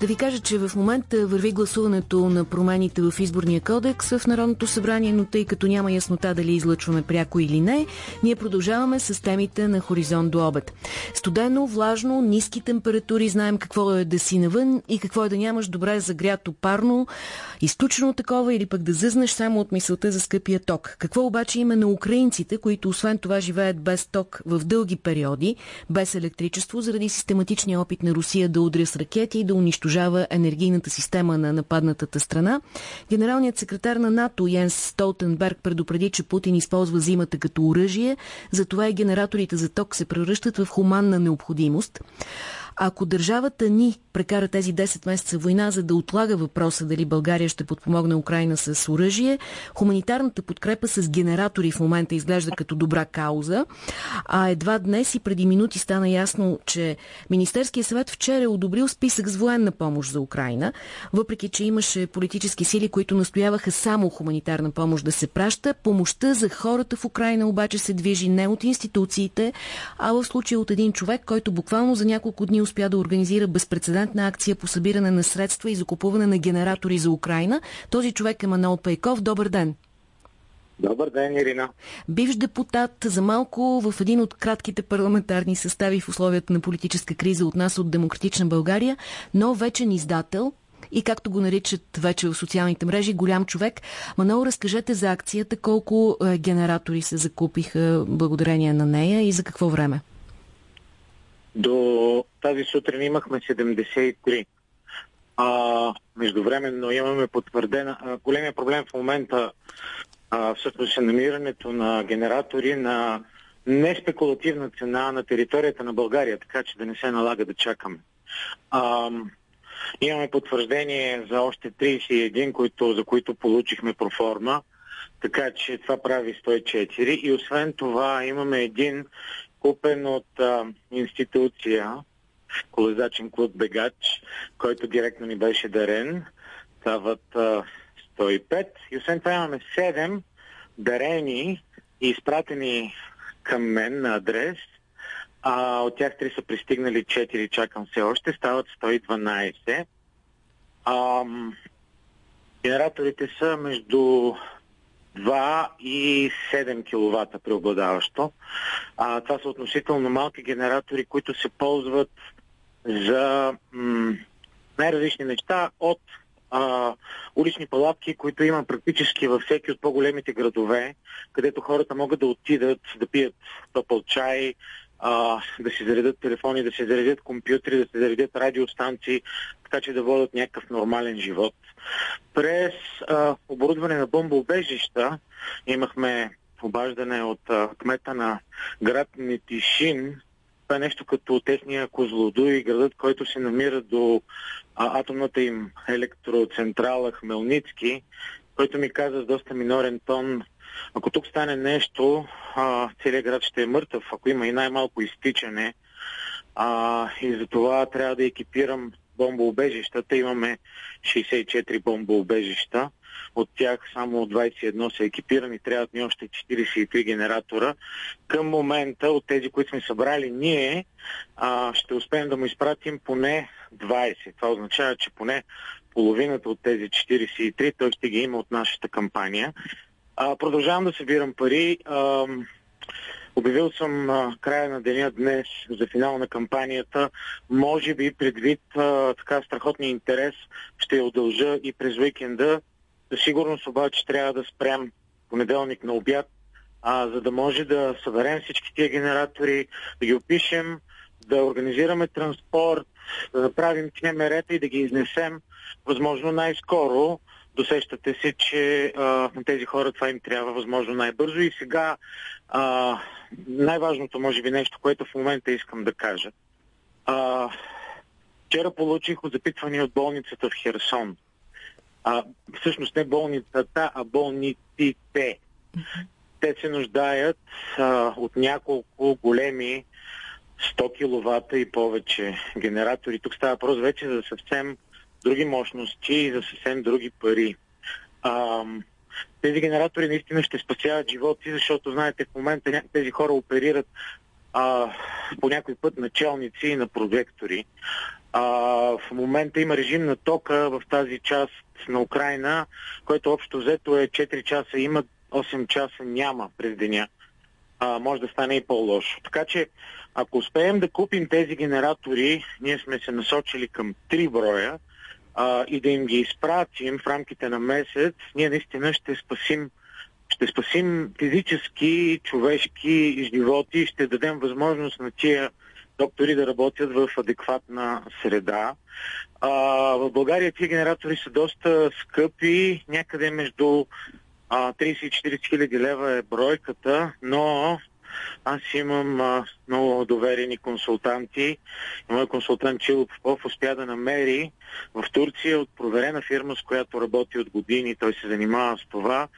Да ви кажа, че в момента върви гласуването на промените в изборния кодекс в Народното събрание, но тъй като няма яснота дали излъчваме пряко или не, ние продължаваме с темите на Хоризонт до обед. Студено, влажно, ниски температури, знаем какво е да си навън и какво е да нямаш добре загрято парно, изключено такова или пък да зъзнеш само от мисълта за скъпия ток. Какво обаче има на украинците, които освен това живеят без ток в дълги периоди, без електричество, заради систематичния опит на Русия да удря с ракети и да унищожи унищожава енергийната система на нападнатата страна. Генералният секретар на НАТО Йенс Столтенберг предупреди, че Путин използва зимата като оръжие, затова и генераторите за ток се превръщат в хуманна необходимост. Ако държавата ни прекара тези 10 месеца война, за да отлага въпроса дали България ще подпомогне Украина с оръжие, хуманитарната подкрепа с генератори в момента изглежда като добра кауза, а едва днес и преди минути стана ясно, че Министерския съвет вчера е одобрил списък с военна помощ за Украина, въпреки че имаше политически сили, които настояваха само хуманитарна помощ да се праща. Помощта за хората в Украина обаче се движи не от институциите, а в случая от един човек, който буквално за няколко дни успя да организира безпредседентна акция по събиране на средства и закупуване на генератори за Украина. Този човек е Манол Пейков. Добър ден! Добър ден, Ирина. Бивш депутат за малко в един от кратките парламентарни състави в условията на политическа криза от нас от Демократична България, но вечен издател и както го наричат вече в социалните мрежи, голям човек. Манол, разкажете за акцията, колко е, генератори се закупиха благодарение на нея и за какво време? До тази сутрин имахме 73. А, междувременно имаме потвърдена... А, големия проблем в момента а, всъщност е намирането на генератори на неспекулативна цена на територията на България, така че да не се налага да чакаме. А, имаме потвърждение за още 31, които, за които получихме проформа, така че това прави 104 и освен това имаме един купен от а, институция, колезачен клуб Бегач, който директно ни беше дарен. Стават а, 105. И освен това имаме 7 дарени и изпратени към мен на адрес. А, от тях 3 са пристигнали, 4 чакам все още. Стават 112. А, генераторите са между 2 и 7 кВт преобладаващо. А, това са относително малки генератори, които се ползват за м- най-различни неща от а, улични палатки, които има практически във всеки от по-големите градове, където хората могат да отидат да пият топъл чай, а, да си заредят телефони, да си заредят компютри, да си заредят радиостанции, така че да водят някакъв нормален живот. През а, оборудване на бомбоубежища имахме обаждане от а, кмета на град Нетишин. Това е нещо като техния Козлодуй, градът, който се намира до а, атомната им електроцентрала Хмелницки, който ми каза с доста минорен тон, ако тук стане нещо, целият град ще е мъртъв, ако има и най-малко изтичане. А, и за това трябва да екипирам бомбоубежищата. Имаме 64 бомбоубежища. От тях само 21 са екипирани, трябват ни още 43 генератора. Към момента от тези, които сме събрали ние, а, ще успеем да му изпратим поне 20. Това означава, че поне половината от тези 43 той ще ги има от нашата кампания. А, продължавам да събирам пари. А, Обявил съм а, края на деня днес за финал на кампанията. Може би предвид а, така страхотния интерес ще я удължа и през уикенда. За сигурност обаче трябва да спрям понеделник на обяд, а, за да може да съберем всички тия генератори, да ги опишем, да организираме транспорт, да направим кемерета и да ги изнесем възможно най-скоро Досещате се, че а, на тези хора това им трябва възможно най-бързо. И сега а, най-важното, може би, нещо, което в момента искам да кажа. А, вчера получих запитвания от болницата в Херсон. А, всъщност не болницата, а болниците. Те се нуждаят а, от няколко големи 100 кВт и повече генератори. Тук става въпрос вече за съвсем други мощности и за съвсем други пари. А, тези генератори наистина ще спасяват животи, защото знаете, в момента тези хора оперират а, по някой път началници на прожектори. А, в момента има режим на тока в тази част на Украина, който общо взето е 4 часа има, 8 часа няма през деня. А, може да стане и по-лошо. Така че, ако успеем да купим тези генератори, ние сме се насочили към 3 броя, а, и да им ги изпратим в рамките на месец, ние наистина ще спасим ще спасим физически, човешки животи и ще дадем възможност на тия доктори да работят в адекватна среда. А, в България тия генератори са доста скъпи, някъде между а, 30 и 40 хиляди лева е бройката, но аз имам а, много доверени консултанти. Моят консултант Чило Попов успя да намери в Турция от проверена фирма, с която работи от години, той се занимава с това,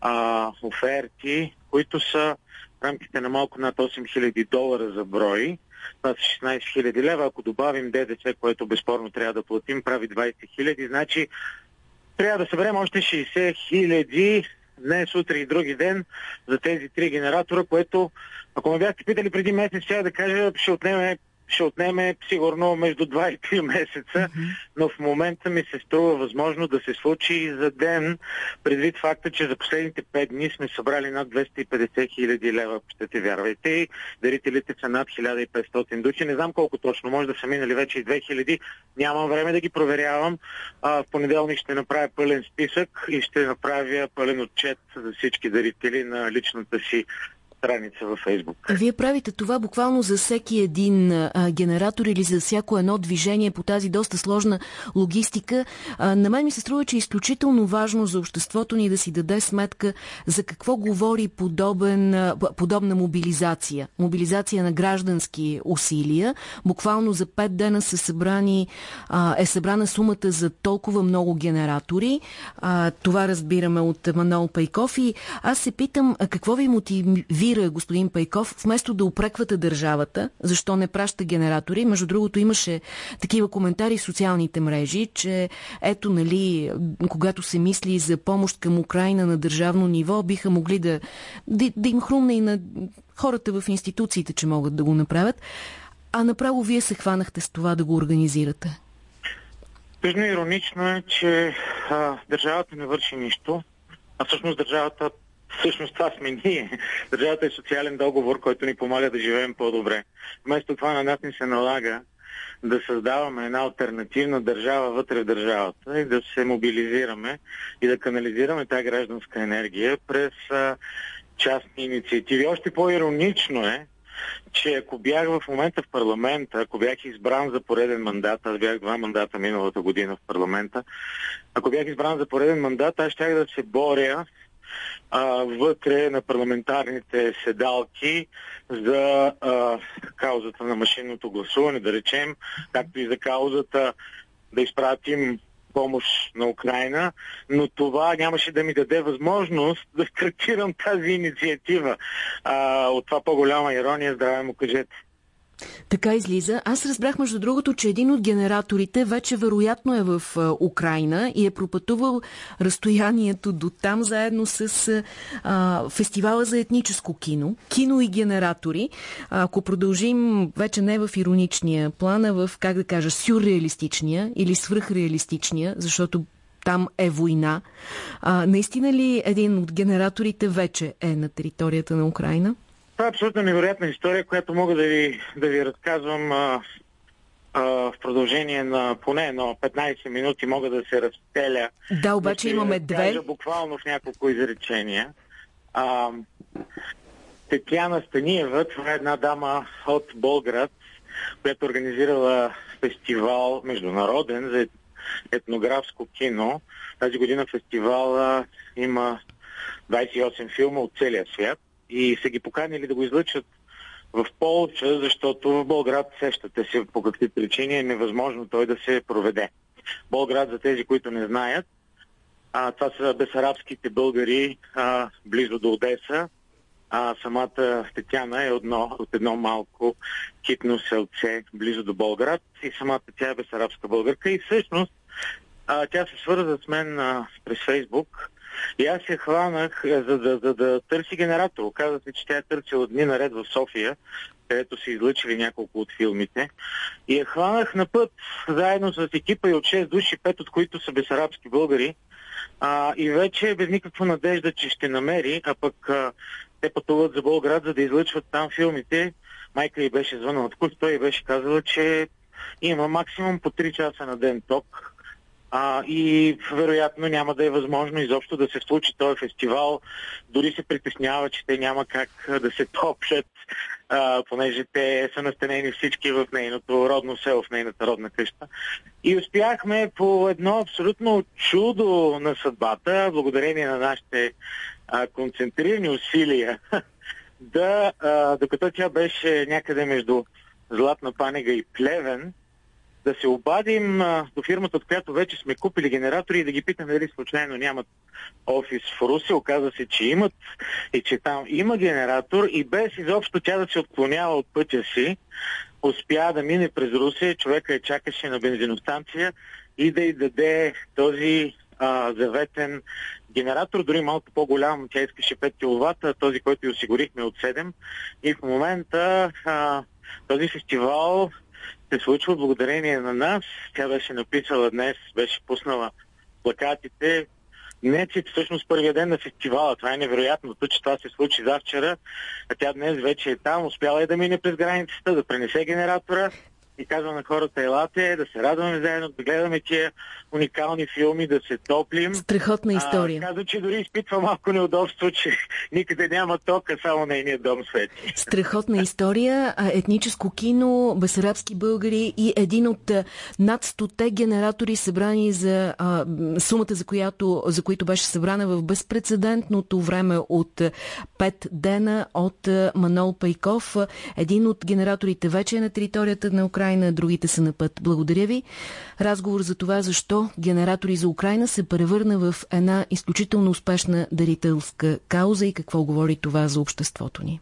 а, оферти, които са в рамките на малко над 8000 долара за брой. Това са 16 000 лева. Ако добавим ДДС, което безспорно трябва да платим, прави 20 000. Значи трябва да съберем още 60 000 днес, утре и други ден за тези три генератора, което, ако ме бяхте питали преди месец, ще да кажа, ще отнеме ще отнеме сигурно между 2 и 3 месеца, но в момента ми се струва възможно да се случи и за ден, предвид факта, че за последните 5 дни сме събрали над 250 хиляди лева, ще те вярвайте, и дарителите са над 1500 души. Не знам колко точно, може да са минали вече и 2000. Нямам време да ги проверявам. А, в понеделник ще направя пълен списък и ще направя пълен отчет за всички дарители на личната си страница във Фейсбук. Вие правите това буквално за всеки един а, генератор или за всяко едно движение по тази доста сложна логистика. А, на мен ми се струва, че е изключително важно за обществото ни да си даде сметка за какво говори подобен, а, подобна мобилизация. Мобилизация на граждански усилия. Буквално за пет дена са събрани, а, е събрана сумата за толкова много генератори. А, това разбираме от Манол Пайков и аз се питам какво ви мотивира реагира господин Пайков, вместо да упреквате държавата, защо не праща генератори. Между другото имаше такива коментари в социалните мрежи, че ето, нали, когато се мисли за помощ към Украина на държавно ниво, биха могли да, да, да им хрумне и на хората в институциите, че могат да го направят. А направо вие се хванахте с това да го организирате. Тъжно иронично е, че а, държавата не върши нищо, а всъщност държавата Всъщност това сме ние. Държавата е социален договор, който ни помага да живеем по-добре. Вместо това на нас ни се налага да създаваме една альтернативна държава вътре в държавата и да се мобилизираме и да канализираме тази гражданска енергия през а, частни инициативи. Още по-иронично е, че ако бях в момента в парламента, ако бях избран за пореден мандат, аз бях два мандата миналата година в парламента, ако бях избран за пореден мандат, аз щях да се боря а, вътре на парламентарните седалки за а, каузата на машинното гласуване, да речем, както и за каузата да изпратим помощ на Украина, но това нямаше да ми даде възможност да стартирам тази инициатива. А, от това по-голяма ирония, здраве му кажете. Така излиза. Аз разбрах, между другото, че един от генераторите вече вероятно е в Украина и е пропътувал разстоянието до там заедно с а, фестивала за етническо кино. Кино и генератори. Ако продължим вече не в ироничния план, а в, как да кажа, сюрреалистичния или свръхреалистичния, защото там е война. А, наистина ли един от генераторите вече е на територията на Украина? Това е абсолютно невероятна история, която мога да ви, да ви разказвам а, а, в продължение на поне на 15 минути. Мога да се разстеля. Да, обаче да имаме две. Буквално в няколко изречения. А, Тетяна Станиева, това е една дама от Болград, която организирала фестивал международен за етнографско кино. Тази година фестивала има 28 филма от целия свят и са ги поканили да го излъчат в Полча, защото в Болград, сещате се по какви причини, е невъзможно той да се проведе. Болград, за тези, които не знаят, а, това са бесарабските българи а, близо до Одеса, а самата Тетяна е одно, от едно малко китно селце близо до Болград и самата тя е бесарабска българка и всъщност а, тя се свърза с мен а, през Фейсбук и аз се хванах е, за да, да, да търси генератор. Оказва се, че тя е търсила дни наред в София, където са излъчили няколко от филмите. И я хванах на път, заедно с екипа и от 6 души, 5 от които са безарабски българи. А, и вече без никаква надежда, че ще намери, а пък а, те пътуват за Болград, за да излъчват там филмите. Майка й беше звънала от той и беше казала, че има максимум по 3 часа на ден ток а, и вероятно няма да е възможно изобщо да се случи този фестивал. Дори се притеснява, че те няма как да се топшат, а, понеже те са настанени всички в нейното родно село, в нейната родна къща. И успяхме по едно абсолютно чудо на съдбата, благодарение на нашите а, концентрирани усилия, да, а, докато тя беше някъде между Златна панега и Плевен, да се обадим а, до фирмата, от която вече сме купили генератори и да ги питаме дали случайно нямат офис в Руси. Оказва се, че имат и че там има генератор и без изобщо тя да се отклонява от пътя си, успя да мине през Русия, човека я чакаше на бензиностанция и да й даде този а, заветен генератор, дори малко по-голям, тя искаше 5 кВт, този, който й осигурихме от 7. И в момента а, този фестивал се случва благодарение на нас. Тя беше написала днес, беше пуснала плакатите. Не, че всъщност първия ден на фестивала. Това е невероятното, че това се случи завчера, а тя днес вече е там. Успяла е да мине през границата, да пренесе генератора и казва на хората, елате, да се радваме заедно, да гледаме тия уникални филми, да се топлим. Страхотна история. А, казва, че дори изпитва малко неудобство, че никъде няма тока, само нейният дом свети. Страхотна история, етническо кино, басарабски българи и един от над 100 генератори събрани за а, сумата, за, която, за които беше събрана в безпредседентното време от 5 дена от Манол Пайков. Един от генераторите вече е на територията на Украина Украина, другите са на път. Благодаря ви. Разговор за това защо генератори за Украина се превърна в една изключително успешна дарителска кауза и какво говори това за обществото ни.